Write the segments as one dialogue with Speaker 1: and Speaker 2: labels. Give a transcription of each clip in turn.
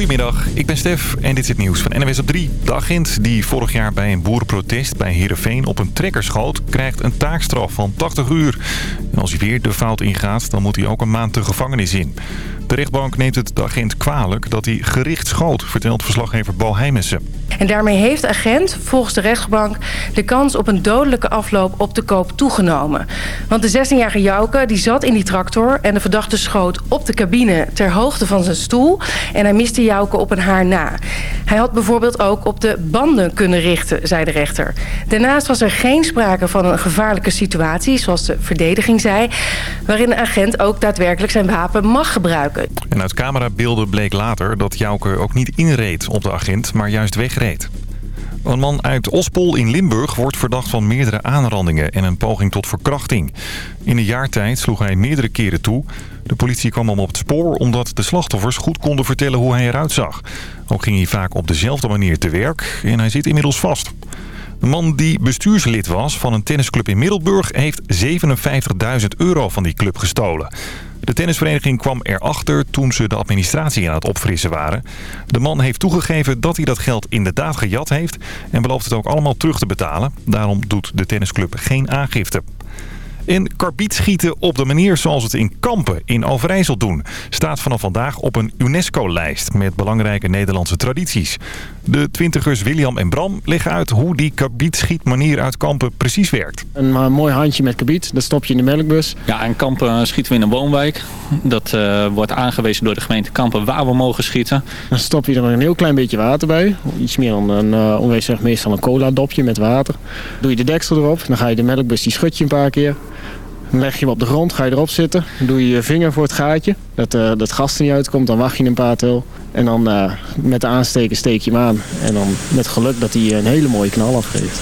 Speaker 1: Goedemiddag, ik ben Stef en dit is het nieuws van NWS op 3. De agent die vorig jaar bij een boerenprotest bij Heerenveen op een trekker schoot... krijgt een taakstraf van 80 uur. En als hij weer de fout ingaat, dan moet hij ook een maand de gevangenis in. De rechtbank neemt het de agent kwalijk dat hij gericht schoot, vertelt verslaggever Bo Heijmessen.
Speaker 2: En daarmee heeft de agent volgens de rechtbank de kans op een dodelijke afloop op de koop toegenomen. Want de 16-jarige Jouke die zat in die tractor en de verdachte schoot op de cabine ter hoogte van zijn stoel. En hij miste Jouke op een haar na. Hij had bijvoorbeeld ook op de banden kunnen richten, zei de rechter. Daarnaast was er geen sprake van een gevaarlijke situatie, zoals de verdediging zei, waarin de agent ook daadwerkelijk zijn wapen mag gebruiken.
Speaker 1: En uit camerabeelden bleek later dat Jouke ook niet inreed op de agent, maar juist wegreed. Een man uit Ospol in Limburg wordt verdacht van meerdere aanrandingen en een poging tot verkrachting. In een jaar tijd sloeg hij meerdere keren toe. De politie kwam hem op het spoor omdat de slachtoffers goed konden vertellen hoe hij eruit zag. Ook ging hij vaak op dezelfde manier te werk en hij zit inmiddels vast. De man die bestuurslid was van een tennisclub in Middelburg heeft 57.000 euro van die club gestolen. De tennisvereniging kwam erachter toen ze de administratie aan het opfrissen waren. De man heeft toegegeven dat hij dat geld inderdaad gejat heeft... en belooft het ook allemaal terug te betalen. Daarom doet de tennisclub geen aangifte. En karbietschieten op de manier zoals het in Kampen in Overijssel doen... staat vanaf vandaag op een UNESCO-lijst met belangrijke Nederlandse tradities. De twintigers William en Bram leggen uit hoe die karbietschietmanier uit Kampen precies werkt.
Speaker 3: Een uh, mooi handje met karbiet, dat stop je in de melkbus.
Speaker 4: Ja, in Kampen schieten we in een woonwijk. Dat uh, wordt aangewezen door de gemeente Kampen waar we mogen schieten.
Speaker 3: Dan stop je er een heel klein beetje water bij. Iets meer dan een, uh, onwees meestal een cola dopje met water. Doe je de deksel erop, dan ga je de melkbus, die schud je een paar keer. Dan leg je hem op de grond, ga je erop zitten. Doe je je vinger voor het gaatje. Dat, uh, dat gas er niet uitkomt, dan wacht je een paar tel. En dan uh, met de aansteken steek je hem aan. En dan met geluk dat hij een hele mooie knal afgeeft.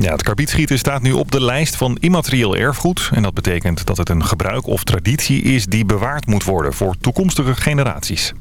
Speaker 1: Ja, het karbietschieten staat nu op de lijst van immaterieel erfgoed. En dat betekent dat het een gebruik of traditie is die bewaard moet worden voor toekomstige generaties.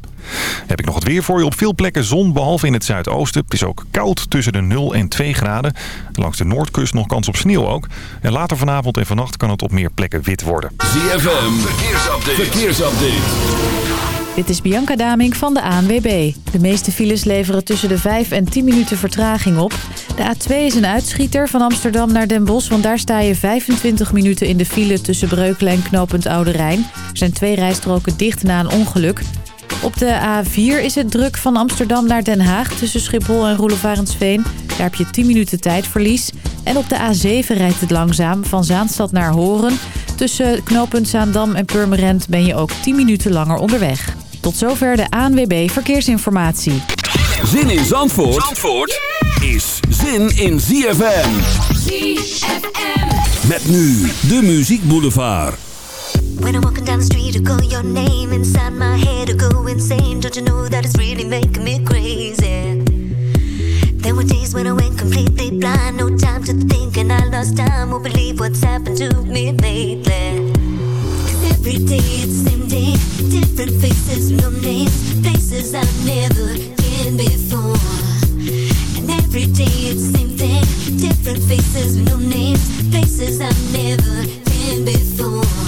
Speaker 1: Heb ik nog het weer voor je. Op veel plekken zon, behalve in het zuidoosten. Het is ook koud tussen de 0 en 2 graden. Langs de noordkust nog kans op sneeuw ook. En later vanavond en vannacht kan het op meer plekken wit worden.
Speaker 5: ZFM, verkeersupdate. verkeersupdate.
Speaker 6: Dit is Bianca Daming van de ANWB. De meeste files leveren tussen de 5 en 10 minuten vertraging op. De A2 is een uitschieter van Amsterdam naar Den Bosch... want daar sta je 25 minuten in de file tussen Breukelen en knooppunt Oude Rijn. Er zijn twee rijstroken dicht na een ongeluk. Op de A4 is het druk van Amsterdam naar Den Haag tussen Schiphol en Roelofarensveen. Daar heb je 10 minuten tijdverlies. En op de A7 rijdt het langzaam van Zaanstad naar Horen. Tussen knooppunt Zaandam en Purmerend ben je ook 10 minuten langer onderweg. Tot zover de ANWB Verkeersinformatie.
Speaker 5: Zin in Zandvoort, Zandvoort is zin in ZFM. ZFM. Met nu de Muziek Boulevard.
Speaker 7: When I'm walking down the street, I call your name inside my head, I go insane. Don't you know that it's really making me crazy? There were days when I went completely blind, no time to think, and I lost time. Won't believe what's happened to me lately. Every day it's same day, different faces, no names, places I've never been before. And every day it's same thing, different faces, no names, places I've never been before.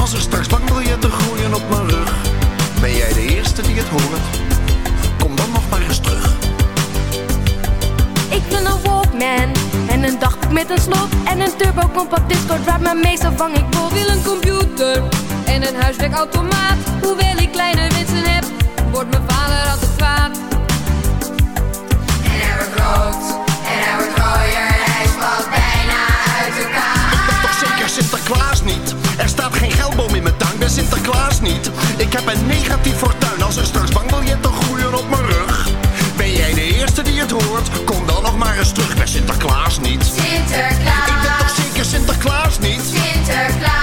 Speaker 8: Als er straks bankbiljetten groeien op mijn rug, ben jij de eerste die het hoort. Kom dan nog maar eens terug. Ik ben
Speaker 9: een Walkman en een dagboek met een slot en een turbo compact Discord waar mijn meestal vang ik voor?
Speaker 10: Wil een computer en een huiswerkautomaat. Hoewel ik kleine wensen heb, wordt mijn vader altijd kwaad.
Speaker 11: En.
Speaker 8: Sinterklaas niet. Er staat geen geldboom in mijn tuin, ben Sinterklaas niet. Ik heb een negatief fortuin, als er straks bang wil je groeien op mijn rug. Ben jij de eerste die het hoort? Kom dan nog maar eens terug, ben Sinterklaas niet. Sinterklaas. Ik ben toch zeker Sinterklaas niet?
Speaker 11: Sinterklaas.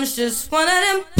Speaker 10: I'm just one of them.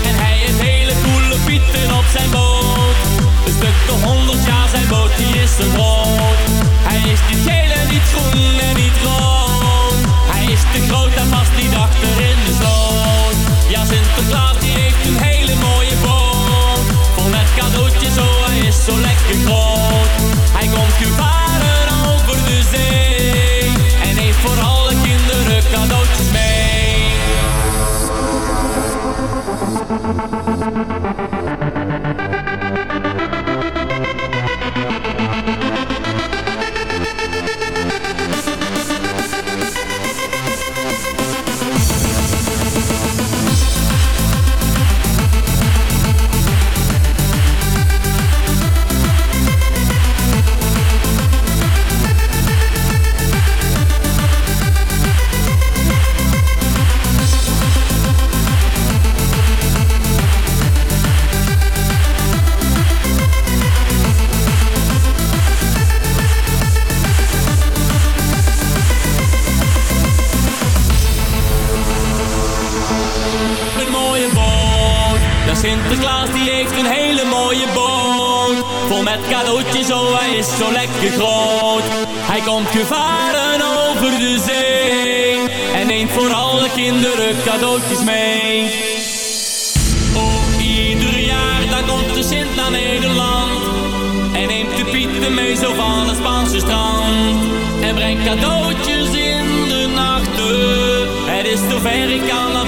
Speaker 12: Op zijn boot. Een stuk de honderd jaar zijn boot, die is zo groot. Hij is niet geel niet groen en niet rood. Hij is te groot en past niet achter in de sloot. Ja, Sinterklaas die heeft een hele mooie boot. Vol met cadeautjes, oh hij is zo lekker groot. Hij komt gevaren over de zee. En heeft voor alle kinderen cadeautjes mee. Een Sinterklaas die heeft een hele mooie boot. Vol met cadeautjes, oh hij is zo lekker groot. Hij komt gevaren over de zee. En neemt voor alle kinderen cadeautjes mee. Oh, ieder jaar dan komt de Sint naar Nederland. En neemt de Pieten mee zo van het Spaanse strand. En brengt cadeautjes in de nachten. Het is zover, ik kan er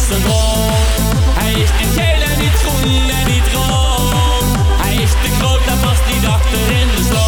Speaker 12: is zo groot. Hij is niet geel en niet groen en niet rood. Hij is te groot, hij past niet achter in de sloot.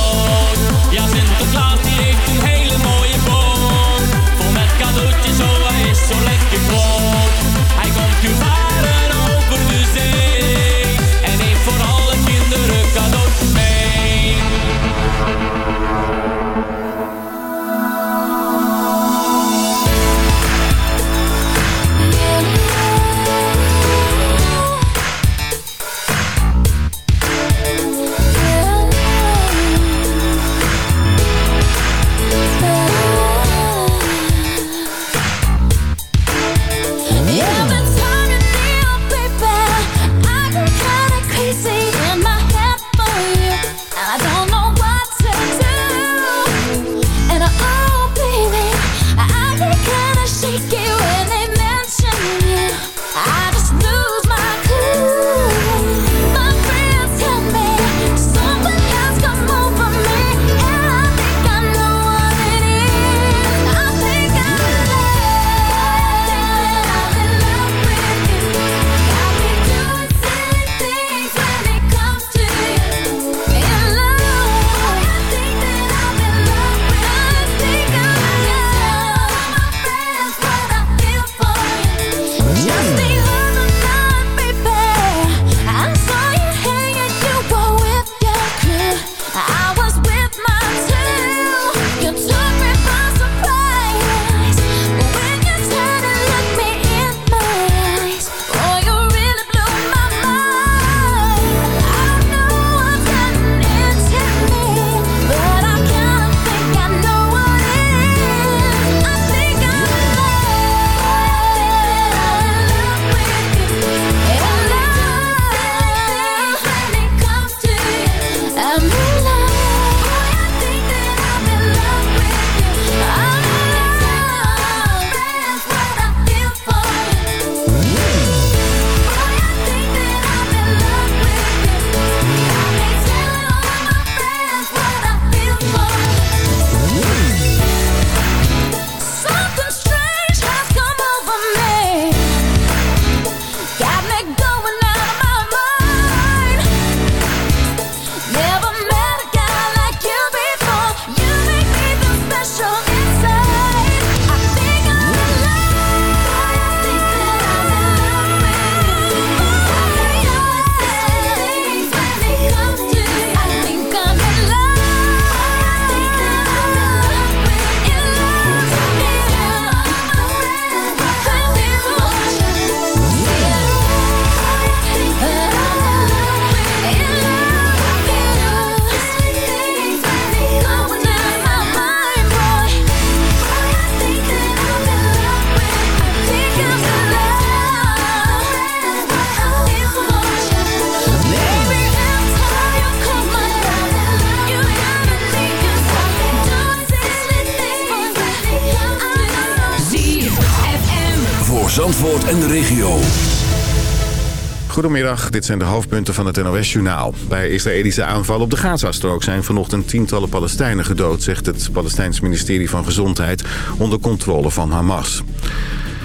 Speaker 13: dit zijn de hoofdpunten van het NOS-journaal. Bij Israëlische aanval op de Gazastrook zijn vanochtend tientallen Palestijnen gedood... zegt het Palestijns ministerie van Gezondheid onder controle van Hamas.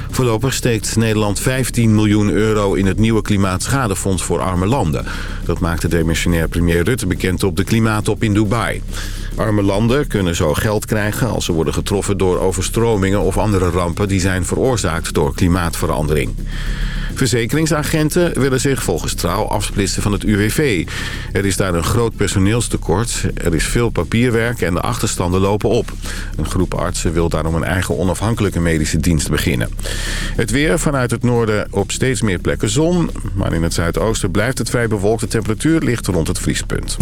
Speaker 13: Voorlopig steekt Nederland 15 miljoen euro in het nieuwe Klimaatschadefonds voor arme landen. Dat maakte demissionair premier Rutte bekend op de klimaatop in Dubai. Arme landen kunnen zo geld krijgen als ze worden getroffen door overstromingen of andere rampen die zijn veroorzaakt door klimaatverandering. Verzekeringsagenten willen zich volgens trouw afsplitsen van het UWV. Er is daar een groot personeelstekort, er is veel papierwerk en de achterstanden lopen op. Een groep artsen wil daarom een eigen onafhankelijke medische dienst beginnen. Het weer vanuit het noorden op steeds meer plekken zon, maar in het zuidoosten blijft het vrij bewolkt. De temperatuur ligt rond het vriespunt.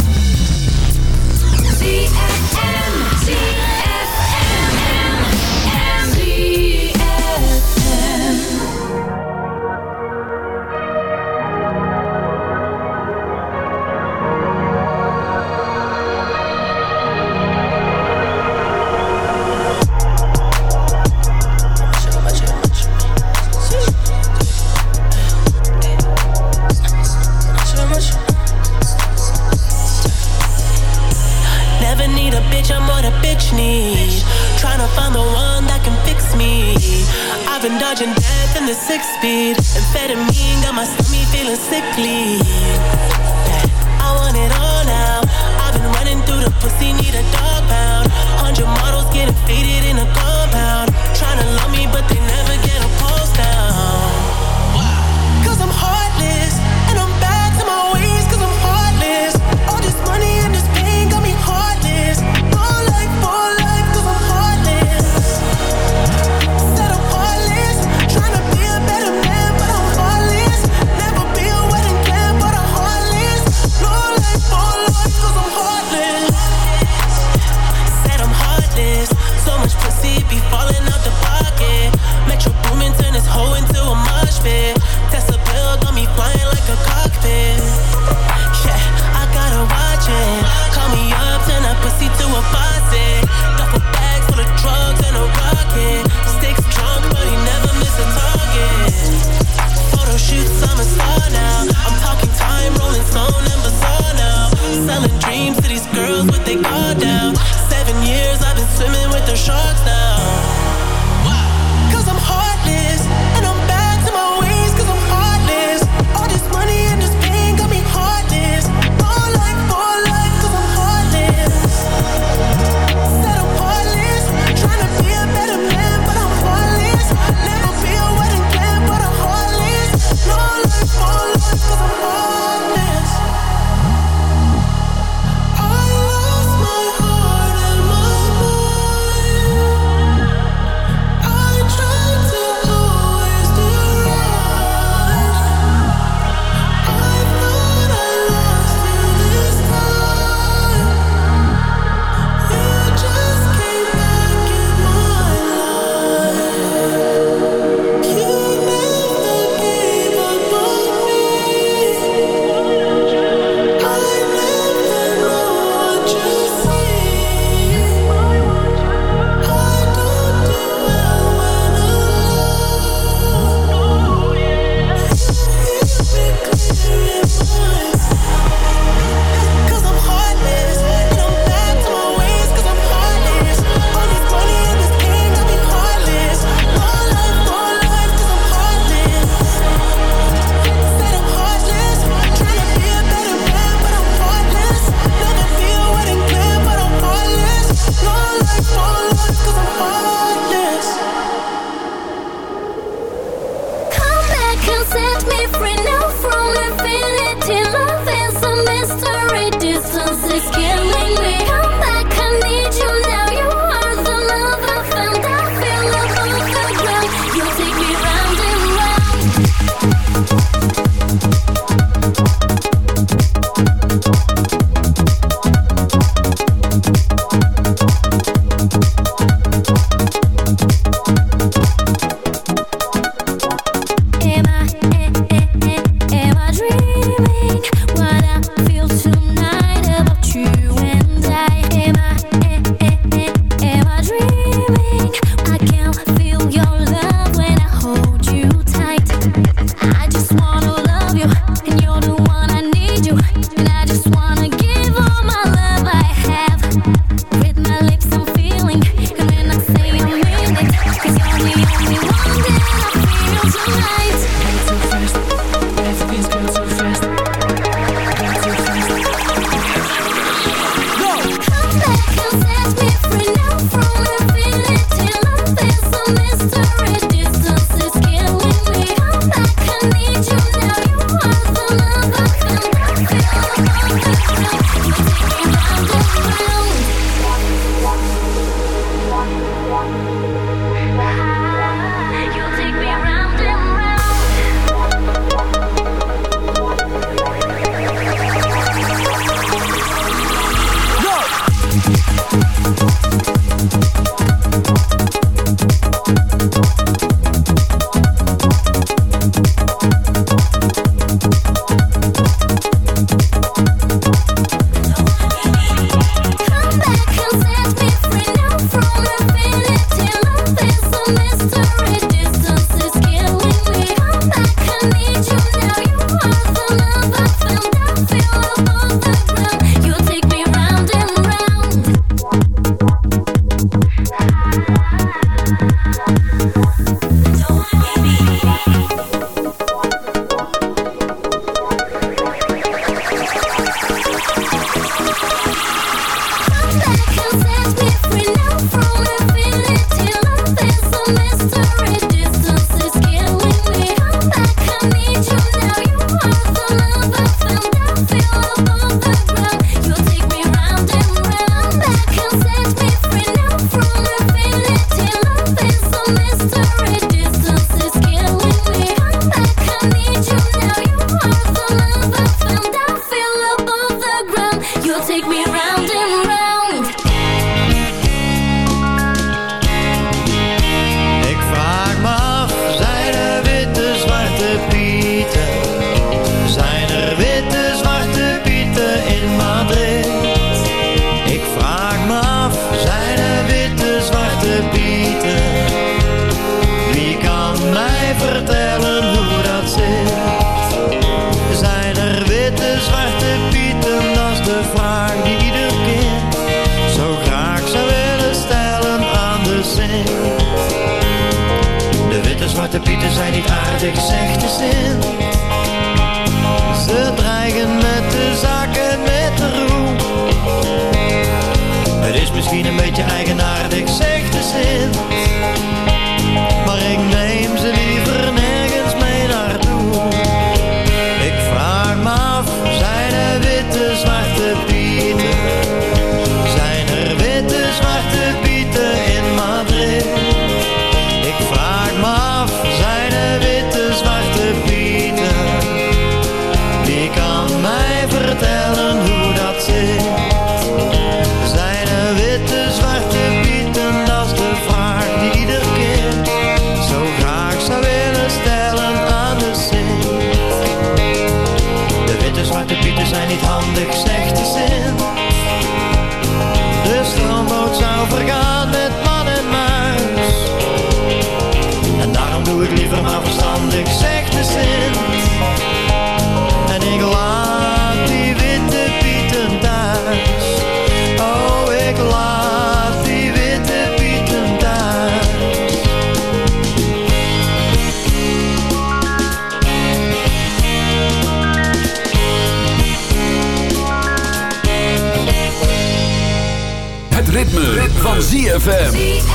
Speaker 13: ZFM.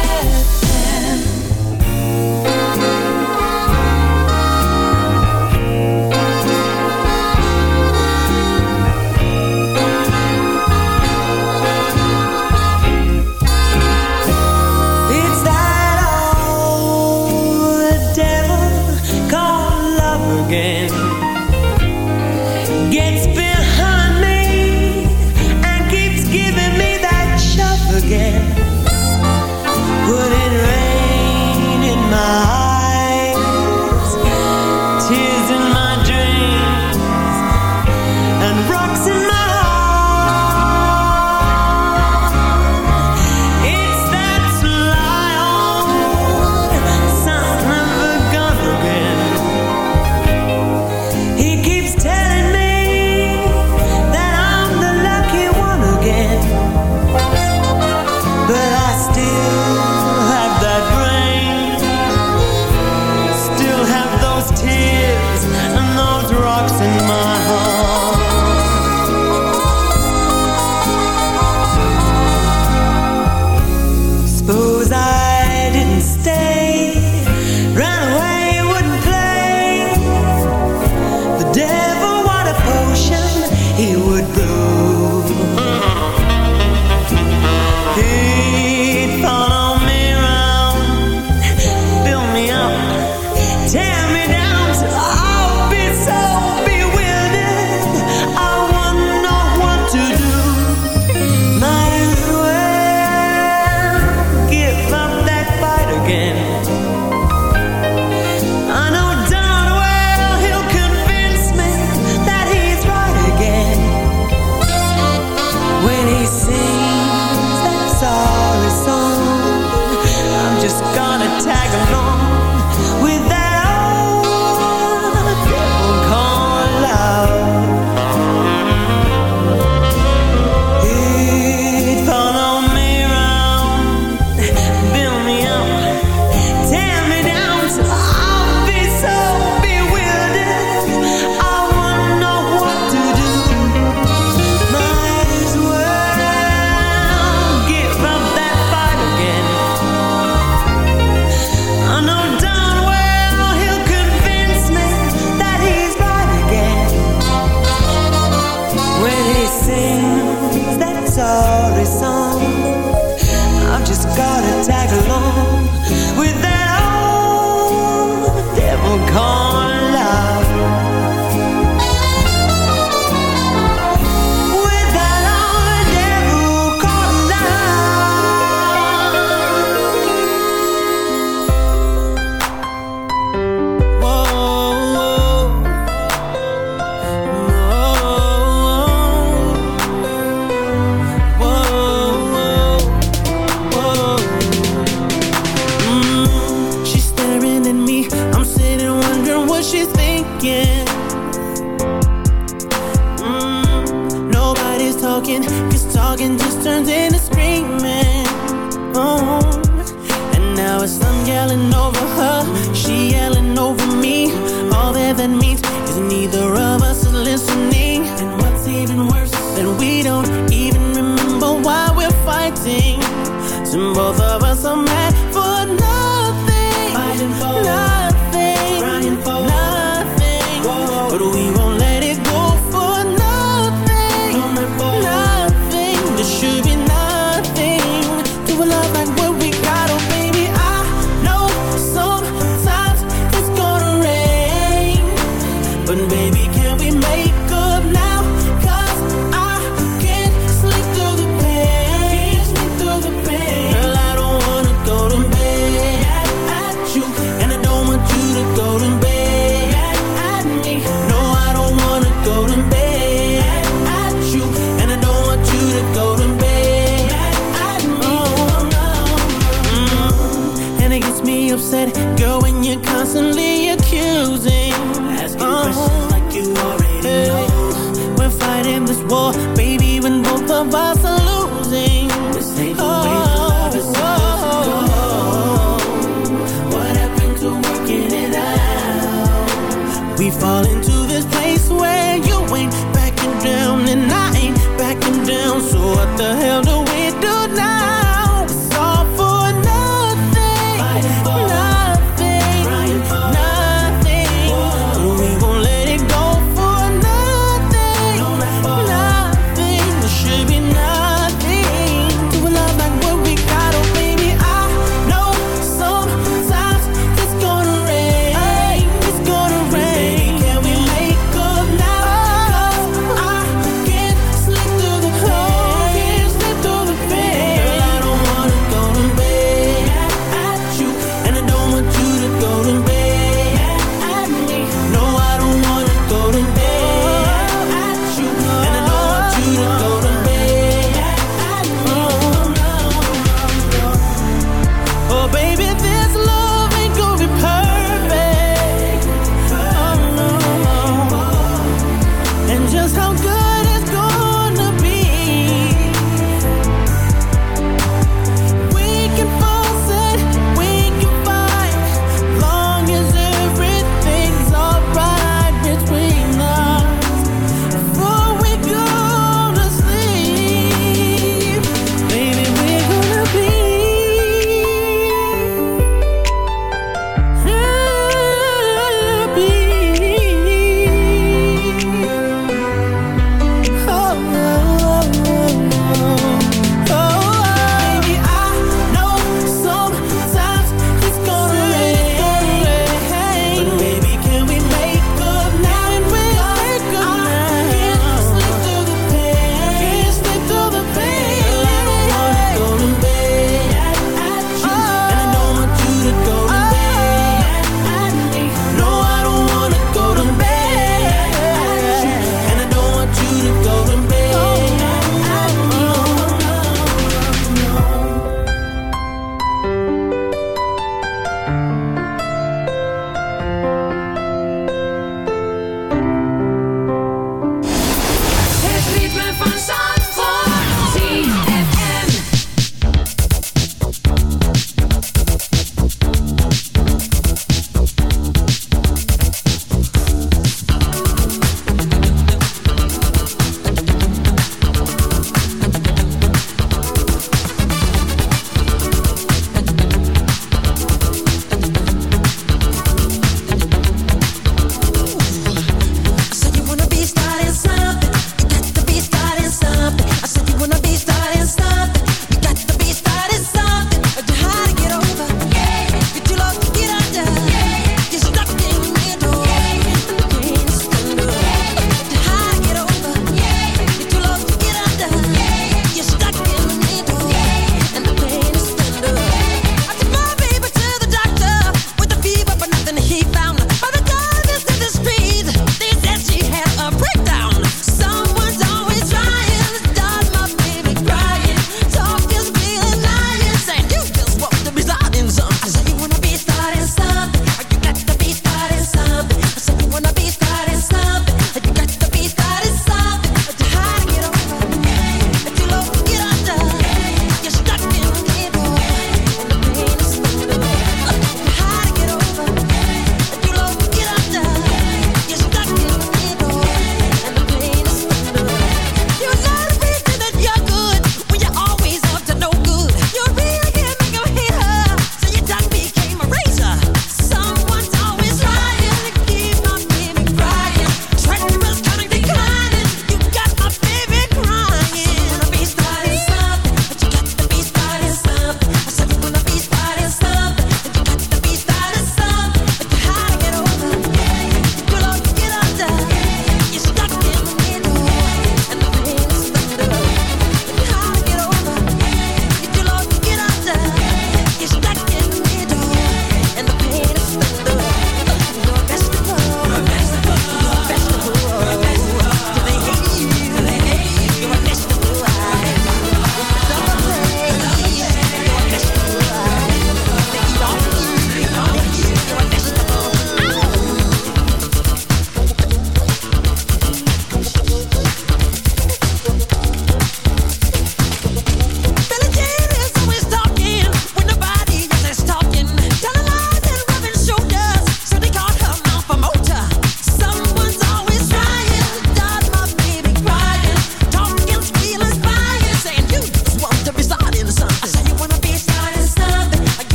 Speaker 14: So what the hell do we do now?